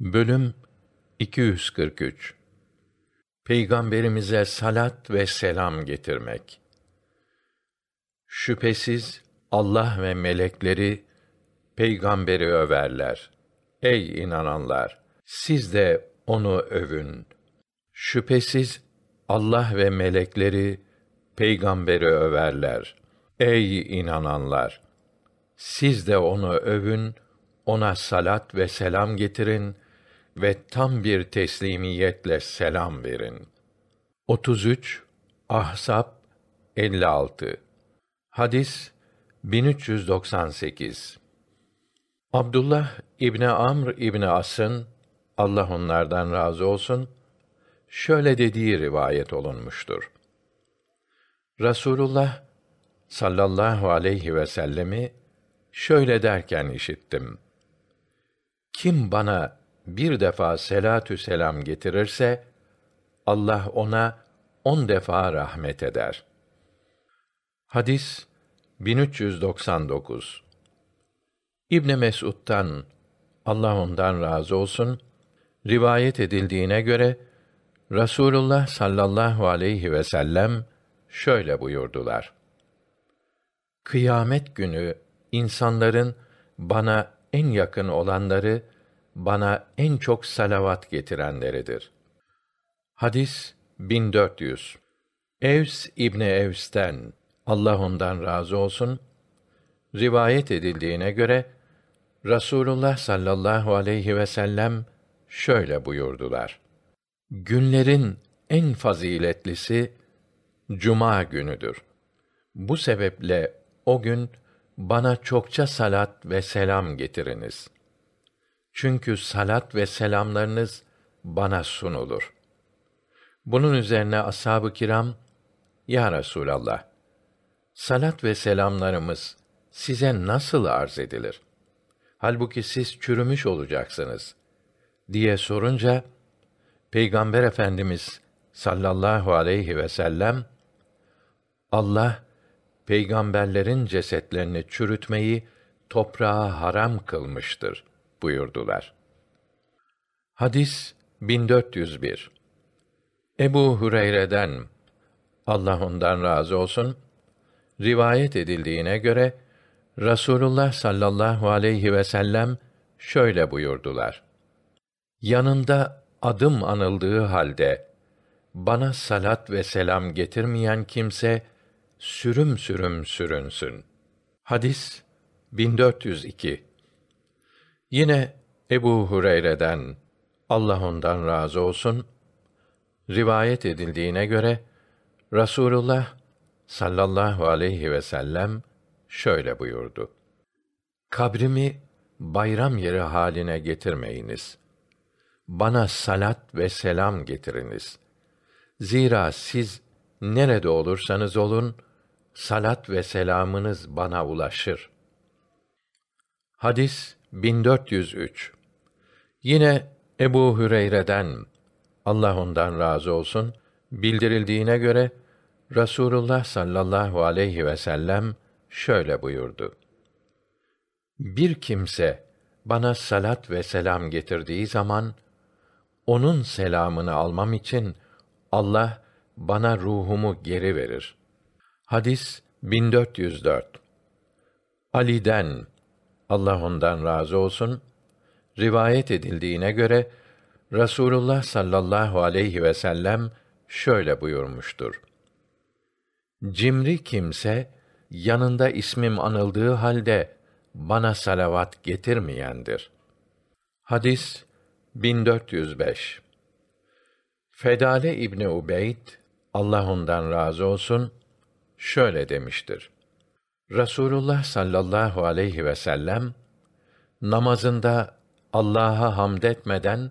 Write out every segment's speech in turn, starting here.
Bölüm 243 Peygamberimize salat ve selam getirmek. Şüphesiz Allah ve melekleri peygamberi överler. Ey inananlar, siz de onu övün. Şüphesiz Allah ve melekleri peygamberi överler. Ey inananlar, siz de onu övün, ona salat ve selam getirin ve tam bir teslimiyetle selam verin. 33 Ahsap 56 Hadis 1398 Abdullah İbni Amr İbni As'ın Allah onlardan razı olsun şöyle dediği rivayet olunmuştur. Rasulullah sallallahu aleyhi ve sellemi şöyle derken işittim. Kim bana bir defa selatü selam getirirse Allah ona on defa rahmet eder. Hadis 1399 İbn Mesud'dan Allah ondan razı olsun rivayet edildiğine göre Rasulullah sallallahu aleyhi ve sellem şöyle buyurdular. Kıyamet günü insanların bana en yakın olanları bana en çok salavat getirenleridir. Hadis 1400. Evs İbni Evs'ten Allah ondan razı olsun rivayet edildiğine göre Rasulullah sallallahu aleyhi ve sellem şöyle buyurdular. Günlerin en faziletlisi cuma günüdür. Bu sebeple o gün bana çokça salat ve selam getiriniz. Çünkü salat ve selamlarınız bana sunulur. Bunun üzerine ashab-ı kiram, Ya Resûlallah, salat ve selamlarımız size nasıl arz edilir? Halbuki siz çürümüş olacaksınız, diye sorunca, Peygamber Efendimiz sallallahu aleyhi ve sellem, Allah, peygamberlerin cesetlerini çürütmeyi toprağa haram kılmıştır buyurdular. Hadis 1401 Ebu Hureyre'den Allah ondan razı olsun rivayet edildiğine göre Rasulullah sallallahu aleyhi ve sellem şöyle buyurdular. Yanında adım anıldığı halde bana salat ve selam getirmeyen kimse sürüm sürüm sürünsün. Hadis 1402 Yine Ebu Hureyre'den Allah ondan razı olsun rivayet edildiğine göre Rasulullah sallallahu aleyhi ve sellem şöyle buyurdu. Kabrimi bayram yeri haline getirmeyiniz. Bana salat ve selam getiriniz. Zira siz nerede olursanız olun, salat ve selamınız bana ulaşır. Hadis 1403 Yine Ebu Hüreyre'den Allah ondan razı olsun bildirildiğine göre Rasulullah sallallahu aleyhi ve sellem şöyle buyurdu. Bir kimse bana salat ve selam getirdiği zaman onun selamını almam için Allah bana ruhumu geri verir. Hadis 1404 Ali'den Allah ondan razı olsun rivayet edildiğine göre Rasulullah sallallahu aleyhi ve sellem şöyle buyurmuştur. Cimri kimse yanında ismim anıldığı halde bana salavat getirmeyendir. Hadis 1405 Fedale İbni Ubeyd Allah ondan razı olsun şöyle demiştir. Rasulullah sallallahu aleyhi ve sellem namazında Allah'a hamd etmeden,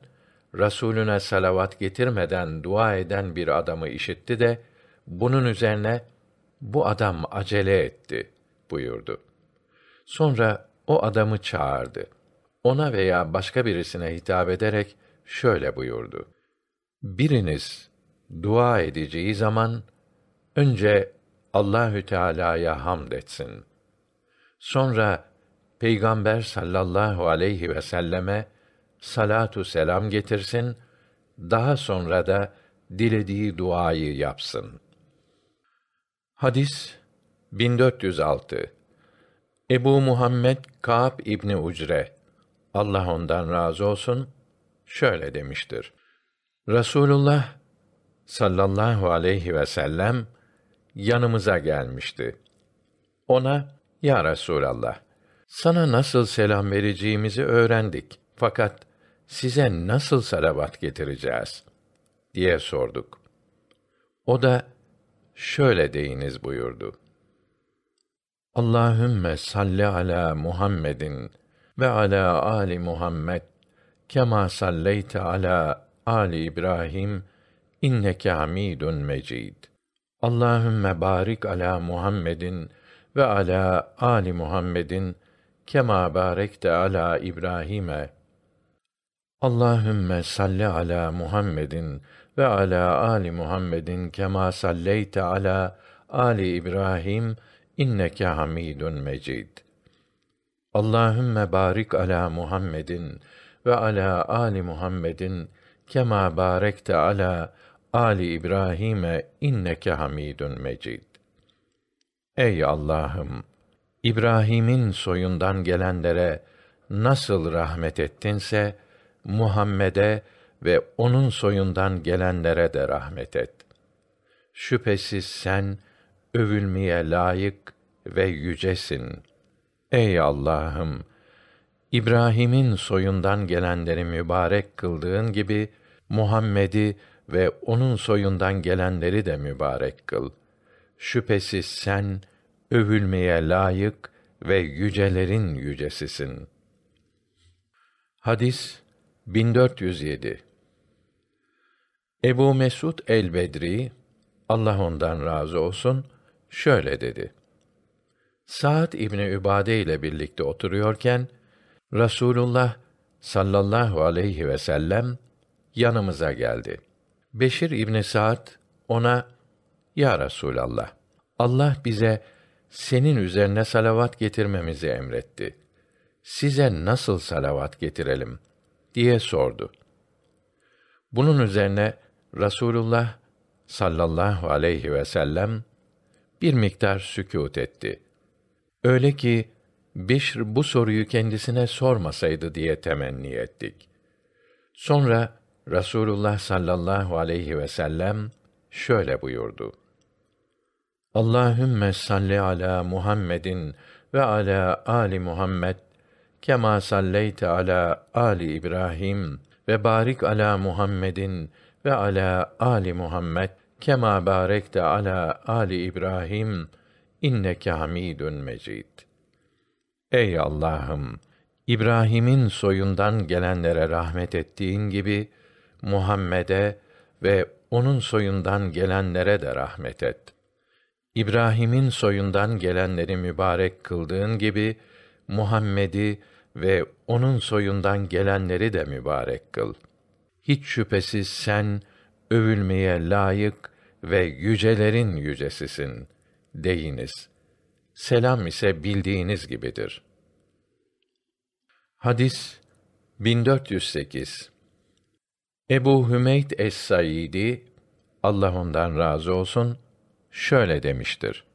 Rasulüne salavat getirmeden dua eden bir adamı işitti de bunun üzerine bu adam acele etti buyurdu. Sonra o adamı çağırdı. Ona veya başka birisine hitap ederek şöyle buyurdu. Biriniz dua edeceği zaman önce Allahü Teala'ya hamd etsin. Sonra Peygamber sallallahu aleyhi ve selleme salatu selam getirsin, daha sonra da dilediği duayı yapsın. Hadis 1406 Ebu Muhammed Ka'b İbni Ucre Allah ondan razı olsun şöyle demiştir. Rasulullah sallallahu aleyhi ve sellem yanımıza gelmişti. Ona ya Resulallah sana nasıl selam vereceğimizi öğrendik. Fakat size nasıl salavat getireceğiz diye sorduk. O da şöyle deyiniz buyurdu. Allahümme salli ala Muhammedin ve ala ali Muhammed kema salleyte ala ali İbrahim inneke hamidun mecid. Allahümme barik ala Muhammedin ve ala ali Muhammedin kema barekte ala İbrahim'e Allahümme salli ala Muhammedin ve ala ali Muhammedin kema salleyte ala ali İbrahim inneke Hamidun Mecid. Allahümme barik ala Muhammedin ve ala ali Muhammedin kema barekte ala ali İbrahim'e inneke Hamidun Mecid. Ey Allah'ım, İbrahim'in soyundan gelenlere nasıl rahmet ettinse, Muhammed'e ve onun soyundan gelenlere de rahmet et. Şüphesiz sen övülmeye layık ve yücesin. Ey Allah'ım, İbrahim'in soyundan gelenleri mübarek kıldığın gibi Muhammed'i ve onun soyundan gelenleri de mübarek kıl. Şüphesiz sen övülmeye layık ve yücelerin yücesisin. Hadis 1407 Ebu Mesud el-Bedri Allah ondan razı olsun şöyle dedi. Sa'd İbni Übade ile birlikte oturuyorken Rasulullah sallallahu aleyhi ve sellem yanımıza geldi. Beşir İbni Sa'd ona Ya Resulallah Allah bize senin üzerine salavat getirmemizi emretti. Size nasıl salavat getirelim diye sordu. Bunun üzerine Rasulullah sallallahu aleyhi ve sellem bir miktar sükût etti. Öyle ki Beşr bu soruyu kendisine sormasaydı diye temenni ettik. Sonra Rasulullah sallallahu aleyhi ve sellem şöyle buyurdu. Allahümme salli ala Muhammedin ve ala ali Muhammed kema salleyte ala ali İbrahim ve barik ala Muhammedin ve ala ali Muhammed kema barekte ala ali İbrahim inneke Hamidun Mecid. Ey Allah'ım, İbrahim'in soyundan gelenlere rahmet ettiğin gibi Muhammed'e ve onun soyundan gelenlere de rahmet et. İbrahim'in soyundan gelenleri mübarek kıldığın gibi Muhammed'i ve onun soyundan gelenleri de mübarek kıl. Hiç şüphesiz sen övülmeye layık ve yücelerin yücesisin deyiniz. Selam ise bildiğiniz gibidir. Hadis 1408 Ebu Hümeyd es-Saidi Allah ondan razı olsun şöyle demiştir.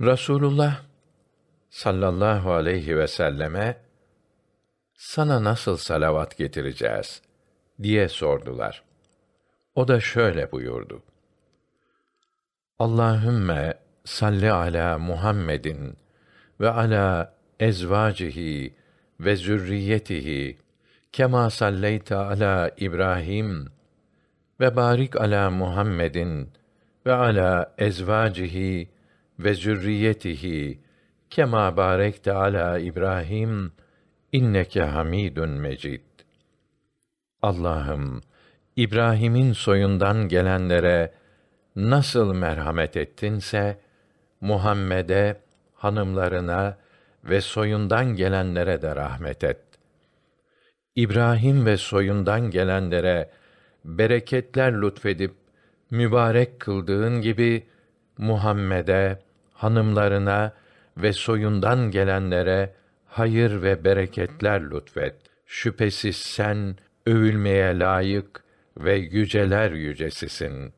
Rasulullah sallallahu aleyhi ve selleme sana nasıl salavat getireceğiz diye sordular. O da şöyle buyurdu. Allahümme salli ala Muhammedin ve ala ezvacihi ve zürriyetihi kema salleyte ala İbrahim ve barik ala Muhammedin ve ala ezvacihi ve zürriyetihi kema barekte ala İbrahim inneke Hamidun Mecid. Allah'ım İbrahim'in soyundan gelenlere nasıl merhamet ettinse Muhammed'e, hanımlarına ve soyundan gelenlere de rahmet et. İbrahim ve soyundan gelenlere bereketler lütfedip mübarek kıldığın gibi Muhammed'e, hanımlarına ve soyundan gelenlere hayır ve bereketler lütfet. Şüphesiz sen övülmeye layık ve yüceler yücesisin.